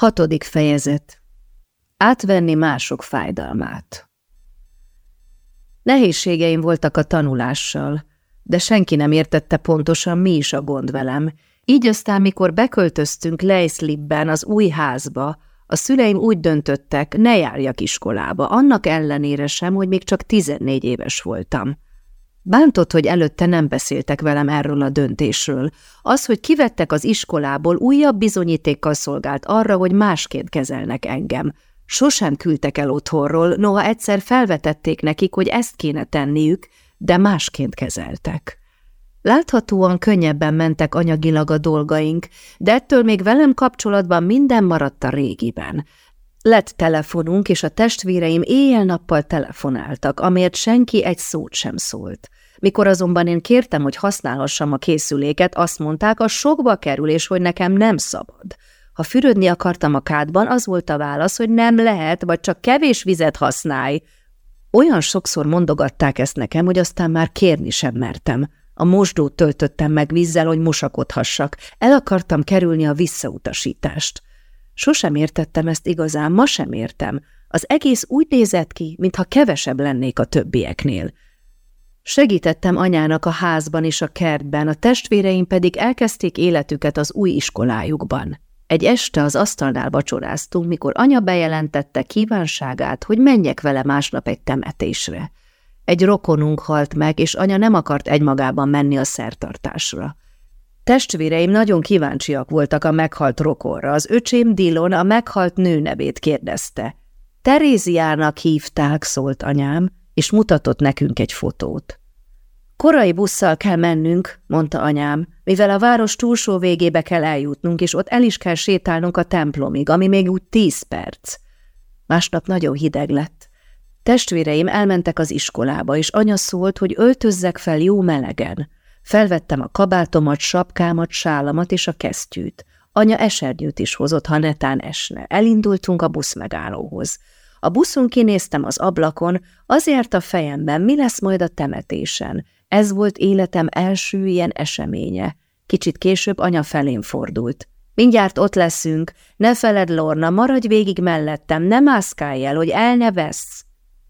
Hatodik fejezet. Átvenni mások fájdalmát. Nehézségeim voltak a tanulással, de senki nem értette pontosan, mi is a gond velem. Így aztán, mikor beköltöztünk Leislibben az új házba, a szüleim úgy döntöttek, ne járjak iskolába, annak ellenére sem, hogy még csak 14 éves voltam. Bántott, hogy előtte nem beszéltek velem erről a döntésről. Az, hogy kivettek az iskolából, újabb bizonyítékkal szolgált arra, hogy másként kezelnek engem. Sosem küldtek el otthonról, noha egyszer felvetették nekik, hogy ezt kéne tenniük, de másként kezeltek. Láthatóan könnyebben mentek anyagilag a dolgaink, de ettől még velem kapcsolatban minden maradt a régiben. Lett telefonunk, és a testvéreim éjjel-nappal telefonáltak, amért senki egy szót sem szólt. Mikor azonban én kértem, hogy használhassam a készüléket, azt mondták, a sokba kerül, és hogy nekem nem szabad. Ha fürödni akartam a kádban, az volt a válasz, hogy nem lehet, vagy csak kevés vizet használj. Olyan sokszor mondogatták ezt nekem, hogy aztán már kérni sem mertem. A mosdót töltöttem meg vízzel, hogy mosakodhassak. El akartam kerülni a visszautasítást. Sosem értettem ezt igazán, ma sem értem. Az egész úgy nézett ki, mintha kevesebb lennék a többieknél. Segítettem anyának a házban és a kertben, a testvéreim pedig elkezdték életüket az új iskolájukban. Egy este az asztalnál vacsoráztunk, mikor anya bejelentette kívánságát, hogy menjek vele másnap egy temetésre. Egy rokonunk halt meg, és anya nem akart egymagában menni a szertartásra. Testvéreim nagyon kíváncsiak voltak a meghalt rokorra. Az öcsém Dillon a meghalt nő nevét kérdezte. Teréziának hívták, szólt anyám, és mutatott nekünk egy fotót. Korai busszal kell mennünk, mondta anyám, mivel a város túlsó végébe kell eljutnunk, és ott el is kell sétálnunk a templomig, ami még úgy tíz perc. Másnap nagyon hideg lett. Testvéreim elmentek az iskolába, és anya szólt, hogy öltözzek fel jó melegen. Felvettem a kabátomat, sapkámat, sálamat és a kesztyűt. Anya esernyőt is hozott, ha netán esne. Elindultunk a buszmegállóhoz. A buszon kinéztem az ablakon, az járt a fejemben, mi lesz majd a temetésen. Ez volt életem első ilyen eseménye. Kicsit később anya felén fordult. Mindjárt ott leszünk, ne feled, Lorna, maradj végig mellettem, ne mászkálj el, hogy el ne vesz.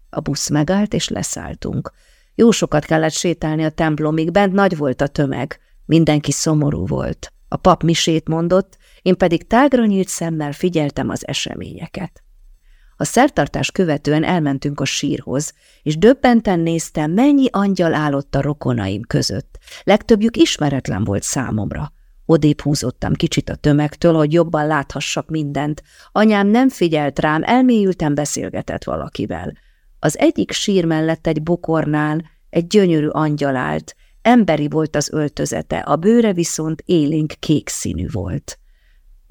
A busz megállt, és leszálltunk. Jó sokat kellett sétálni a templomig, bent nagy volt a tömeg. Mindenki szomorú volt. A pap misét mondott, én pedig tágra nyílt szemmel figyeltem az eseményeket. A szertartás követően elmentünk a sírhoz, és döbbenten néztem, mennyi angyal állott a rokonaim között. Legtöbbjük ismeretlen volt számomra. Odébb húzottam kicsit a tömegtől, hogy jobban láthassak mindent. Anyám nem figyelt rám, elmélyültem beszélgetett valakivel. Az egyik sír mellett egy bokornál egy gyönyörű angyal állt, emberi volt az öltözete, a bőre viszont élénk kék színű volt.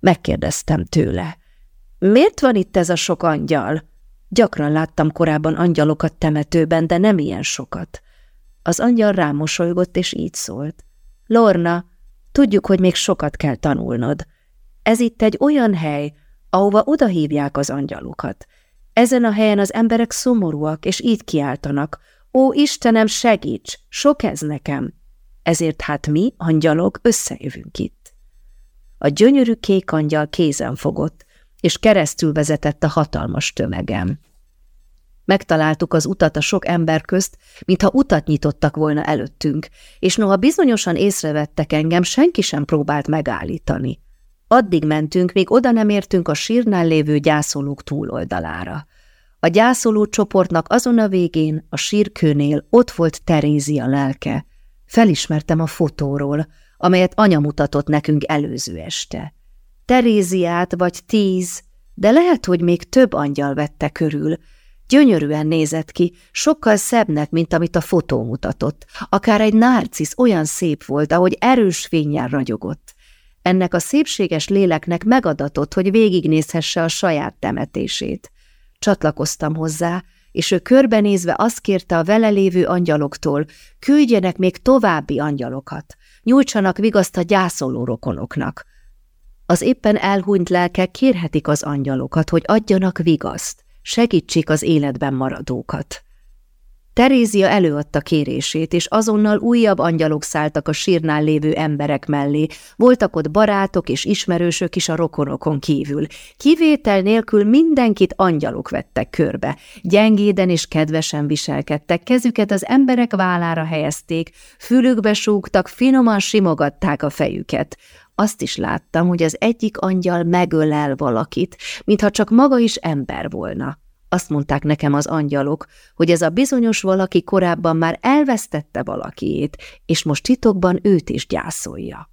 Megkérdeztem tőle, miért van itt ez a sok angyal? Gyakran láttam korábban angyalokat temetőben, de nem ilyen sokat. Az angyal rámosolygott, és így szólt. Lorna, tudjuk, hogy még sokat kell tanulnod. Ez itt egy olyan hely, ahova odahívják az angyalokat. Ezen a helyen az emberek szomorúak, és így kiáltanak. Ó, Istenem, segíts! Sok ez nekem! Ezért hát mi, angyalok, összejövünk itt. A gyönyörű kék angyal kézen fogott, és keresztül vezetett a hatalmas tömegem. Megtaláltuk az utat a sok ember közt, mintha utat nyitottak volna előttünk, és noha bizonyosan észrevettek engem, senki sem próbált megállítani. Addig mentünk, míg oda nem értünk a sírnál lévő gyászolók túloldalára. A gyászoló csoportnak azon a végén, a sírkőnél ott volt Terézia lelke. Felismertem a fotóról, amelyet anya mutatott nekünk előző este. Teréziát vagy tíz, de lehet, hogy még több angyal vette körül. Gyönyörűen nézett ki, sokkal szebbnek, mint amit a fotó mutatott. Akár egy nárcisz olyan szép volt, ahogy erős fényjel ragyogott. Ennek a szépséges léleknek megadatott, hogy végignézhesse a saját temetését. Csatlakoztam hozzá, és ő körbenézve azt kérte a vele lévő angyaloktól, küldjenek még további angyalokat, nyújtsanak vigaszt a gyászoló rokonoknak. Az éppen elhunyt lelkek kérhetik az angyalokat, hogy adjanak vigaszt, segítsék az életben maradókat. Terézia előadta kérését, és azonnal újabb angyalok szálltak a sírnál lévő emberek mellé. Voltak ott barátok és ismerősök is a rokonokon kívül. Kivétel nélkül mindenkit angyalok vettek körbe. Gyengéden és kedvesen viselkedtek, kezüket az emberek vállára helyezték, fülükbe súgtak, finoman simogatták a fejüket. Azt is láttam, hogy az egyik angyal megölel valakit, mintha csak maga is ember volna. Azt mondták nekem az angyalok, hogy ez a bizonyos valaki korábban már elvesztette valakiét, és most titokban őt is gyászolja.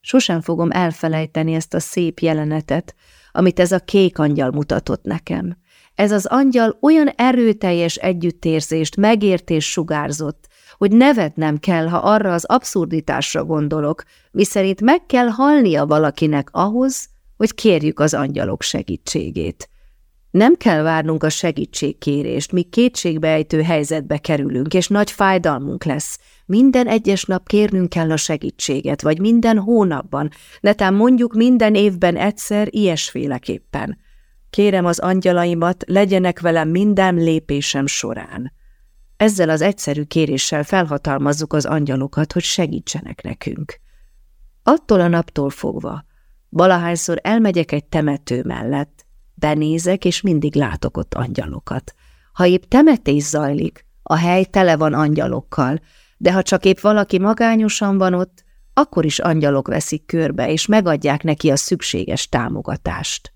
Sosem fogom elfelejteni ezt a szép jelenetet, amit ez a kék angyal mutatott nekem. Ez az angyal olyan erőteljes együttérzést, megértés sugárzott, hogy nevetnem kell, ha arra az abszurditásra gondolok, miszerint meg kell halnia valakinek ahhoz, hogy kérjük az angyalok segítségét. Nem kell várnunk a segítségkérést, míg kétségbeejtő helyzetbe kerülünk, és nagy fájdalmunk lesz. Minden egyes nap kérnünk kell a segítséget, vagy minden hónapban, netán mondjuk minden évben egyszer ilyesféleképpen. Kérem az angyalaimat, legyenek velem minden lépésem során. Ezzel az egyszerű kéréssel felhatalmazzuk az angyalokat, hogy segítsenek nekünk. Attól a naptól fogva, valahányszor elmegyek egy temető mellett, Benézek, és mindig látok ott angyalokat. Ha épp temetés zajlik, a hely tele van angyalokkal, de ha csak épp valaki magányosan van ott, akkor is angyalok veszik körbe, és megadják neki a szükséges támogatást.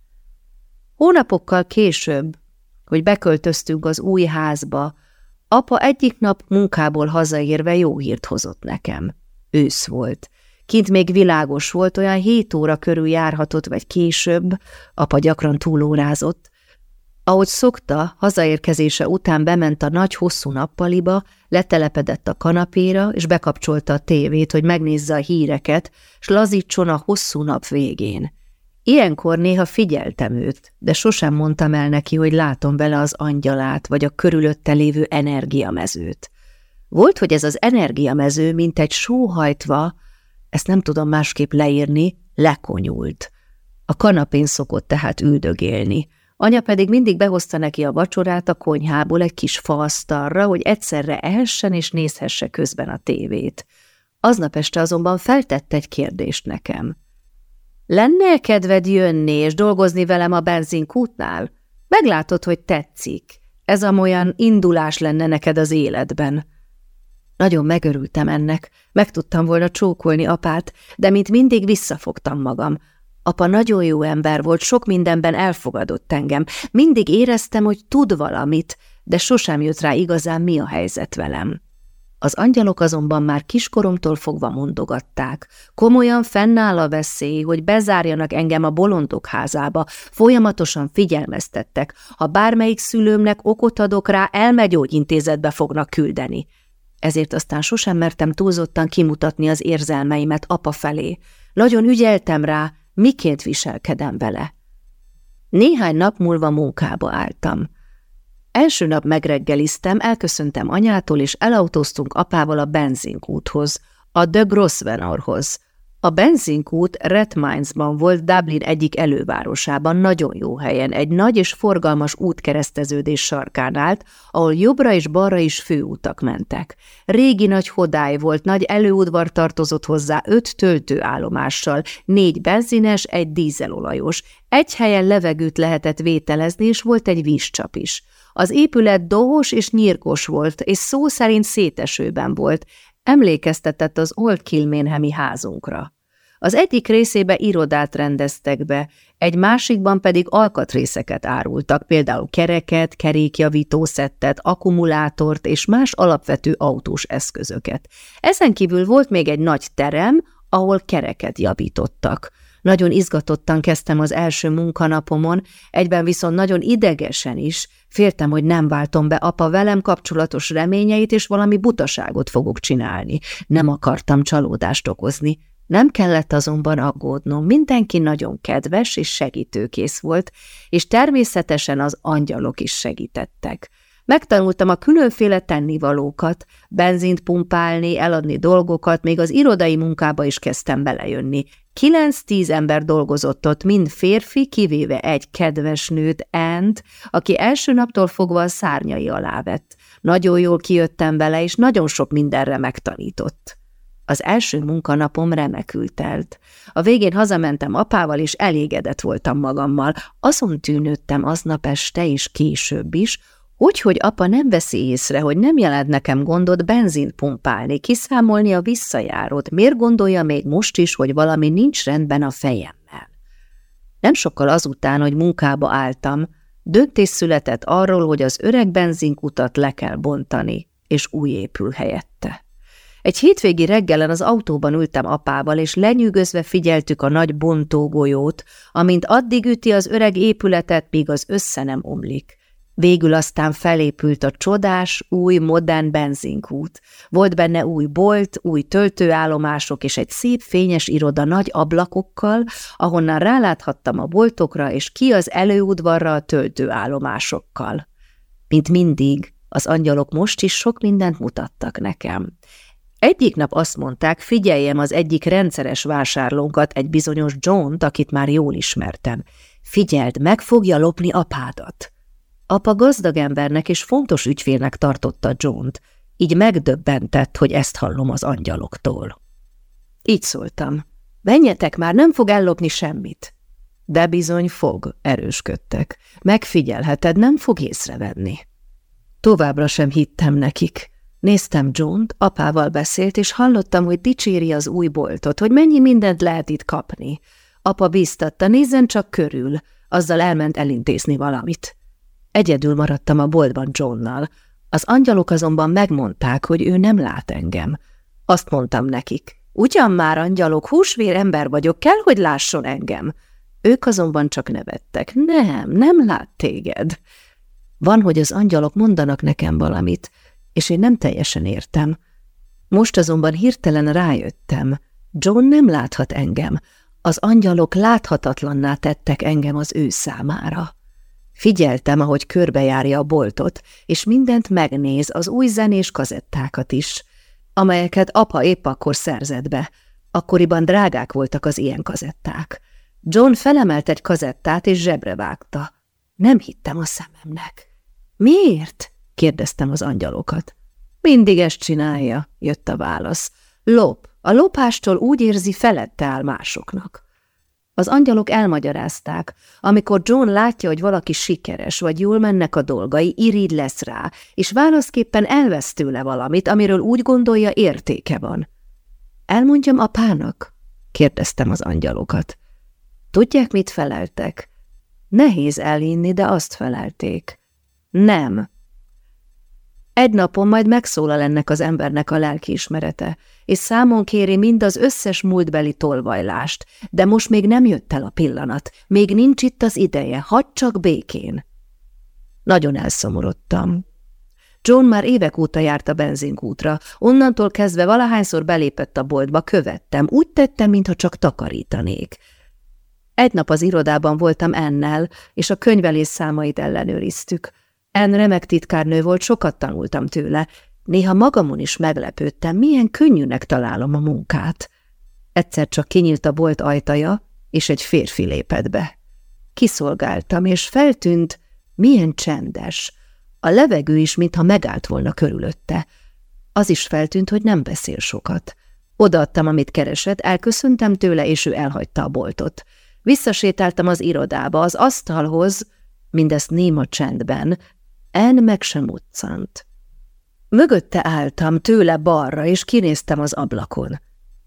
Hónapokkal később, hogy beköltöztünk az új házba, apa egyik nap munkából hazaérve jó hírt hozott nekem. Ősz volt, Kint még világos volt, olyan hét óra körül járhatott, vagy később, apa gyakran túlórázott. Ahogy szokta, hazaérkezése után bement a nagy hosszú nappaliba, letelepedett a kanapéra, és bekapcsolta a tévét, hogy megnézze a híreket, s lazítson a hosszú nap végén. Ilyenkor néha figyeltem őt, de sosem mondtam el neki, hogy látom vele az angyalát, vagy a körülötte lévő energiamezőt. Volt, hogy ez az energiamező, mint egy sóhajtva, ezt nem tudom másképp leírni, lekonyult. A kanapén szokott tehát üldögélni. Anya pedig mindig behozta neki a vacsorát a konyhából egy kis faasztalra, hogy egyszerre ehessen és nézhesse közben a tévét. Aznap este azonban feltette egy kérdést nekem. Lenne kedved jönni és dolgozni velem a benzinkútnál? Meglátod, hogy tetszik. Ez amolyan indulás lenne neked az életben. Nagyon megörültem ennek, meg tudtam volna csókolni apát, de mint mindig visszafogtam magam. Apa nagyon jó ember volt, sok mindenben elfogadott engem. Mindig éreztem, hogy tud valamit, de sosem jött rá igazán, mi a helyzet velem. Az angyalok azonban már kiskoromtól fogva mondogatták. Komolyan fennáll a veszély, hogy bezárjanak engem a bolondok házába, folyamatosan figyelmeztettek. Ha bármelyik szülőmnek okot adok rá, elmegyógyintézetbe fognak küldeni ezért aztán sosem mertem túlzottan kimutatni az érzelmeimet apa felé. Nagyon ügyeltem rá, miként viselkedem vele. Néhány nap múlva munkába álltam. Első nap megreggeliztem, elköszöntem anyától, és elautóztunk apával a benzinkúthoz, a de Grosvenorhoz, a benzinkút Redminesban volt Dublin egyik elővárosában, nagyon jó helyen, egy nagy és forgalmas útkereszteződés sarkán állt, ahol jobbra és balra is főútak mentek. Régi nagy hodály volt, nagy előudvar tartozott hozzá öt töltőállomással, négy benzines, egy dízelolajos. Egy helyen levegőt lehetett vételezni, és volt egy vízcsap is. Az épület dohos és nyírkos volt, és szó szerint szétesőben volt, Emlékeztetett az Old Kilménhemi házunkra. Az egyik részébe irodát rendeztek be, egy másikban pedig alkatrészeket árultak, például kereket, kerékjavító szettet, akkumulátort és más alapvető autós eszközöket. Ezen kívül volt még egy nagy terem, ahol kereket javítottak. Nagyon izgatottan kezdtem az első munkanapomon, egyben viszont nagyon idegesen is, féltem, hogy nem váltom be apa velem kapcsolatos reményeit, és valami butaságot fogok csinálni. Nem akartam csalódást okozni. Nem kellett azonban aggódnom, mindenki nagyon kedves és segítőkész volt, és természetesen az angyalok is segítettek. Megtanultam a különféle tennivalókat, benzint pumpálni, eladni dolgokat, még az irodai munkába is kezdtem belejönni. Kilenc-tíz ember dolgozott ott, mind férfi, kivéve egy kedves nőt, Ant, aki első naptól fogva a szárnyai alá vett. Nagyon jól kijöttem vele, és nagyon sok mindenre megtanított. Az első munkanapom remekül telt. A végén hazamentem apával, és elégedett voltam magammal. Azon tűnődtem aznap este és később is, úgy, hogy apa nem veszi észre, hogy nem jelent nekem gondot benzint pumpálni, kiszámolni a visszajárót, miért gondolja még most is, hogy valami nincs rendben a fejemmel. Nem sokkal azután, hogy munkába álltam, döntés született arról, hogy az öreg benzinkutat le kell bontani, és új épül helyette. Egy hétvégi reggelen az autóban ültem apával, és lenyűgözve figyeltük a nagy bontógolyót, amint addig üti az öreg épületet, míg az össze nem omlik. Végül aztán felépült a csodás, új, modern benzinkút. Volt benne új bolt, új töltőállomások és egy szép fényes iroda nagy ablakokkal, ahonnan ráláthattam a boltokra és ki az előudvarra a töltőállomásokkal. Mint mindig, az angyalok most is sok mindent mutattak nekem. Egyik nap azt mondták, figyeljem az egyik rendszeres vásárlónkat, egy bizonyos John-t, akit már jól ismertem. Figyeld, meg fogja lopni apádat. Apa gazdag embernek és fontos ügyfélnek tartotta John-t, így megdöbbentett, hogy ezt hallom az angyaloktól. Így szóltam. Menjetek már, nem fog ellopni semmit. De bizony fog, erősködtek. Megfigyelheted, nem fog észrevenni. Továbbra sem hittem nekik. Néztem John-t, apával beszélt, és hallottam, hogy dicséri az új boltot, hogy mennyi mindent lehet itt kapni. Apa bíztatta, nézzen csak körül, azzal elment elintézni valamit. Egyedül maradtam a boltban Johnnal. Az angyalok azonban megmondták, hogy ő nem lát engem. Azt mondtam nekik, ugyan már angyalok, húsvér ember vagyok, kell, hogy lásson engem. Ők azonban csak nevettek. Nem, nem lát téged. Van, hogy az angyalok mondanak nekem valamit, és én nem teljesen értem. Most azonban hirtelen rájöttem. John nem láthat engem. Az angyalok láthatatlanná tettek engem az ő számára. Figyeltem, ahogy körbejárja a boltot, és mindent megnéz, az új zenés kazettákat is, amelyeket apa épp akkor szerzett be. Akkoriban drágák voltak az ilyen kazetták. John felemelt egy kazettát, és zsebre vágta. Nem hittem a szememnek. Miért? kérdeztem az angyalokat. Mindig ezt csinálja, jött a válasz. Lop. A lopástól úgy érzi, felette áll másoknak. Az angyalok elmagyarázták, amikor John látja, hogy valaki sikeres, vagy jól mennek a dolgai, irigy lesz rá, és válaszképpen elvesz tőle valamit, amiről úgy gondolja értéke van. Elmondjam apának? kérdeztem az angyalokat. Tudják, mit feleltek? Nehéz elinni, de azt felelték. Nem. Egy napon majd megszólal ennek az embernek a lelkiismerete, és számon kéri mind az összes múltbeli tolvajlást, de most még nem jött el a pillanat, még nincs itt az ideje, hadd csak békén. Nagyon elszomorodtam. John már évek óta járt a benzinkútra, onnantól kezdve valahányszor belépett a boltba, követtem, úgy tettem, mintha csak takarítanék. Egy nap az irodában voltam ennel, és a könyvelés számait ellenőriztük. En remek titkárnő volt, sokat tanultam tőle. Néha magamon is meglepődtem, milyen könnyűnek találom a munkát. Egyszer csak kinyílt a bolt ajtaja, és egy férfi lépett be. Kiszolgáltam, és feltűnt, milyen csendes. A levegő is, mintha megállt volna körülötte. Az is feltűnt, hogy nem beszél sokat. Odaadtam, amit keresett, elköszöntem tőle, és ő elhagyta a boltot. Visszasétáltam az irodába, az asztalhoz, mindezt néma csendben, En meg sem utcant. Mögötte álltam, tőle balra, és kinéztem az ablakon.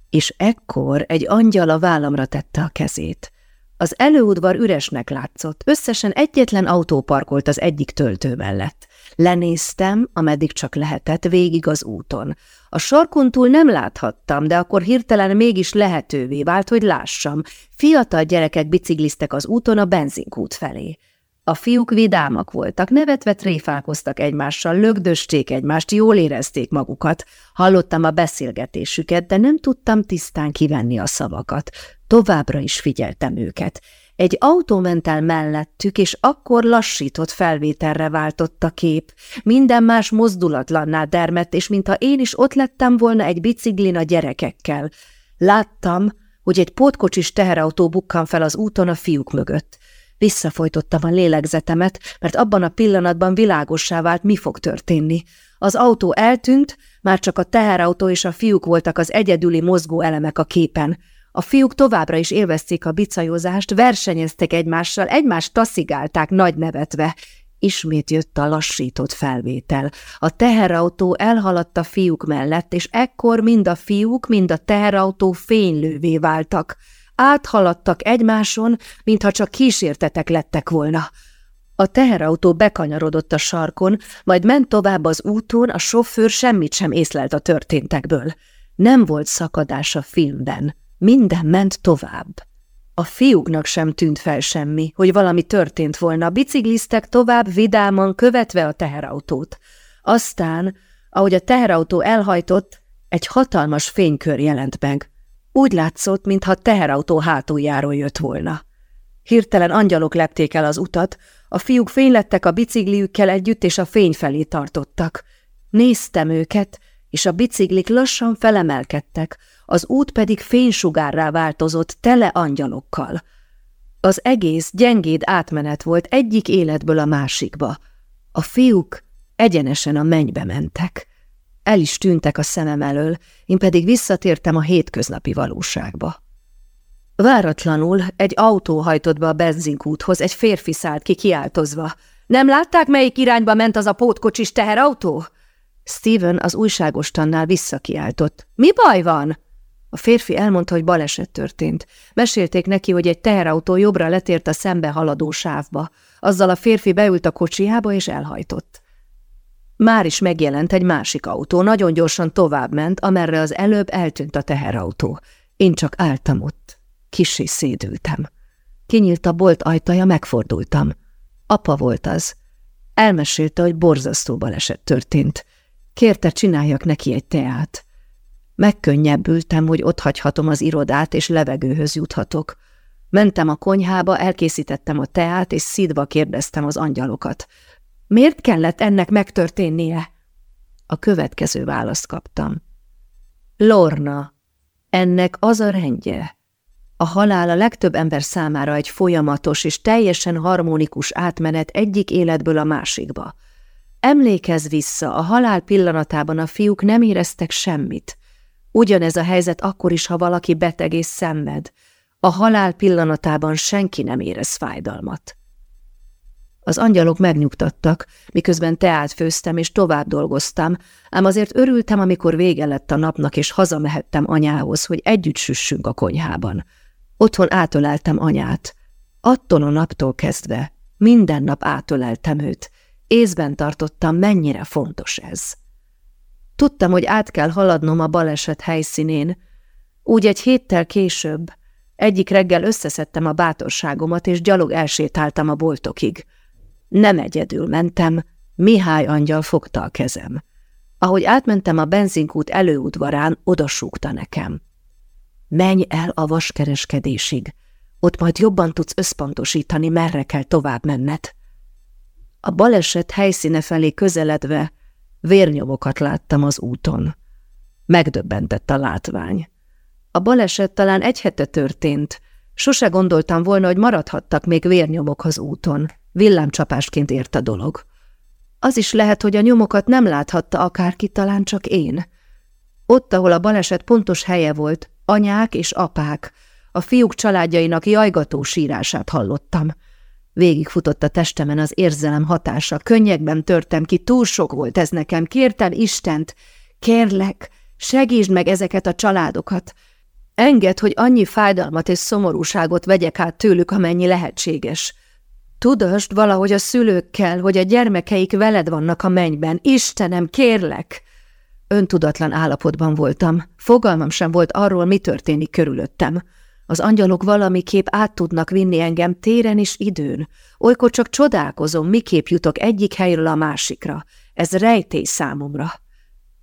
És ekkor egy angyal a vállamra tette a kezét. Az előudvar üresnek látszott, összesen egyetlen autó parkolt az egyik töltő mellett. Lenéztem, ameddig csak lehetett, végig az úton. A sarkon túl nem láthattam, de akkor hirtelen mégis lehetővé vált, hogy lássam. Fiatal gyerekek bicikliztek az úton a benzinkút felé. A fiúk vidámak voltak, nevetve tréfálkoztak egymással, lögdösték egymást, jól érezték magukat. Hallottam a beszélgetésüket, de nem tudtam tisztán kivenni a szavakat. Továbbra is figyeltem őket. Egy autó ment el mellettük, és akkor lassított felvételre váltott a kép. Minden más mozdulatlanná dermett, és mintha én is ott lettem volna egy biciklin a gyerekekkel. Láttam, hogy egy pótkocsis teherautó bukkan fel az úton a fiúk mögött. Visszafolytottam a lélegzetemet, mert abban a pillanatban világossá vált, mi fog történni. Az autó eltűnt, már csak a teherautó és a fiúk voltak az egyedüli mozgó elemek a képen. A fiúk továbbra is élvezték a bicajozást, versenyeztek egymással, egymást taszigálták nagy nevetve. Ismét jött a lassított felvétel. A teherautó elhaladt a fiúk mellett, és ekkor mind a fiúk, mind a teherautó fénylővé váltak. Áthaladtak egymáson, mintha csak kísértetek lettek volna. A teherautó bekanyarodott a sarkon, majd ment tovább az úton, a sofőr semmit sem észlelt a történtekből. Nem volt szakadás a filmben. Minden ment tovább. A fiúknak sem tűnt fel semmi, hogy valami történt volna. Bicikliztek tovább vidáman követve a teherautót. Aztán, ahogy a teherautó elhajtott, egy hatalmas fénykör jelent meg. Úgy látszott, mintha teherautó hátuljáról jött volna. Hirtelen angyalok lepték el az utat, a fiúk fénylettek a bicikliükkel együtt, és a fény felé tartottak. Néztem őket, és a biciklik lassan felemelkedtek, az út pedig fénysugárrá változott, tele angyalokkal. Az egész gyengéd átmenet volt egyik életből a másikba. A fiúk egyenesen a mennybe mentek. El is tűntek a szemem elől, én pedig visszatértem a hétköznapi valóságba. Váratlanul egy autó hajtott be a benzinkúthoz, egy férfi szállt ki kiáltozva. Nem látták, melyik irányba ment az a pótkocsis teherautó? Steven az újságostannál visszakiáltott. Mi baj van? A férfi elmondta, hogy baleset történt. Mesélték neki, hogy egy teherautó jobbra letért a szembe haladó sávba. Azzal a férfi beült a kocsiába és elhajtott. Már is megjelent egy másik autó, nagyon gyorsan továbbment, amerre az előbb eltűnt a teherautó. Én csak álltam ott. Kissé szédültem. Kinyílt a bolt ajtaja, megfordultam. Apa volt az. Elmesélte, hogy borzasztó baleset történt. Kérte, csináljak neki egy teát. Megkönnyebbültem, hogy ott hagyhatom az irodát, és levegőhöz juthatok. Mentem a konyhába, elkészítettem a teát, és szidva kérdeztem az angyalokat. Miért kellett ennek megtörténnie? A következő választ kaptam. Lorna, ennek az a rendje. A halál a legtöbb ember számára egy folyamatos és teljesen harmonikus átmenet egyik életből a másikba. Emlékezz vissza, a halál pillanatában a fiúk nem éreztek semmit. Ugyanez a helyzet akkor is, ha valaki beteg és szenved. A halál pillanatában senki nem érez fájdalmat. Az angyalok megnyugtattak, miközben teát főztem és tovább dolgoztam, ám azért örültem, amikor vége lett a napnak, és hazamehettem anyához, hogy együtt süssünk a konyhában. Otthon átöleltem anyát. Attól a naptól kezdve minden nap átöleltem őt. Észben tartottam, mennyire fontos ez. Tudtam, hogy át kell haladnom a baleset helyszínén. Úgy egy héttel később, egyik reggel összeszedtem a bátorságomat, és gyalog elsétáltam a boltokig. Nem egyedül mentem, Mihály angyal fogta a kezem. Ahogy átmentem a benzinkút előudvarán, odasúgta nekem. Menj el a vaskereskedésig, ott majd jobban tudsz összpontosítani, merre kell tovább menned. A baleset helyszíne felé közeledve Vérnyomokat láttam az úton. Megdöbbentett a látvány. A baleset talán egy hete történt. Sose gondoltam volna, hogy maradhattak még vérnyomok az úton. Villámcsapásként ért a dolog. Az is lehet, hogy a nyomokat nem láthatta akárki, talán csak én. Ott, ahol a baleset pontos helye volt, anyák és apák, a fiúk családjainak jajgató sírását hallottam – Végigfutott a testemen az érzelem hatása, könnyekben törtem ki, túl sok volt ez nekem, kértem Istent, kérlek, segítsd meg ezeket a családokat. Engedd, hogy annyi fájdalmat és szomorúságot vegyek át tőlük, amennyi lehetséges. Tudasd valahogy a szülőkkel, hogy a gyermekeik veled vannak a mennyben. Istenem, kérlek! Öntudatlan állapotban voltam. Fogalmam sem volt arról, mi történik körülöttem. Az angyalok valamiképp át tudnak vinni engem téren és időn. Olykor csak csodálkozom, miképp jutok egyik helyről a másikra. Ez rejtély számomra.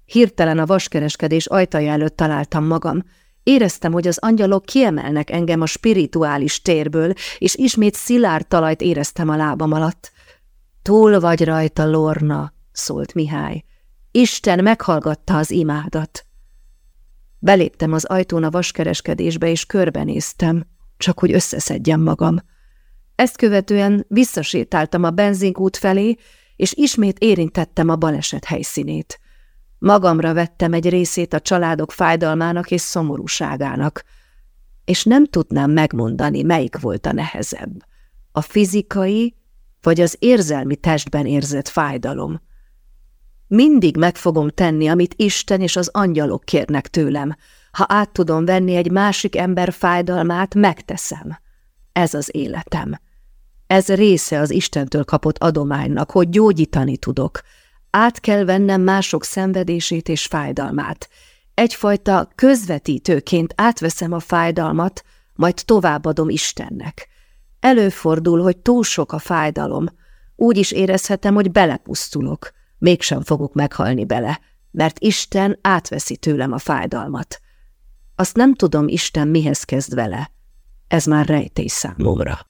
Hirtelen a vaskereskedés ajtaja előtt találtam magam. Éreztem, hogy az angyalok kiemelnek engem a spirituális térből, és ismét szilárd talajt éreztem a lábam alatt. Túl vagy rajta, Lorna, szólt Mihály. Isten meghallgatta az imádat. Beléptem az ajtón a vaskereskedésbe, és körbenéztem, csak hogy összeszedjem magam. Ezt követően visszasétáltam a benzinkút felé, és ismét érintettem a baleset helyszínét. Magamra vettem egy részét a családok fájdalmának és szomorúságának, és nem tudnám megmondani, melyik volt a nehezebb. A fizikai vagy az érzelmi testben érzett fájdalom. Mindig meg fogom tenni, amit Isten és az angyalok kérnek tőlem. Ha át tudom venni egy másik ember fájdalmát, megteszem. Ez az életem. Ez része az Istentől kapott adománynak, hogy gyógyítani tudok. Át kell vennem mások szenvedését és fájdalmát. Egyfajta közvetítőként átveszem a fájdalmat, majd továbbadom Istennek. Előfordul, hogy túl sok a fájdalom. Úgy is érezhetem, hogy belepusztulok. Mégsem fogok meghalni bele, mert Isten átveszi tőlem a fájdalmat. Azt nem tudom, Isten mihez kezd vele. Ez már rejtély számomra.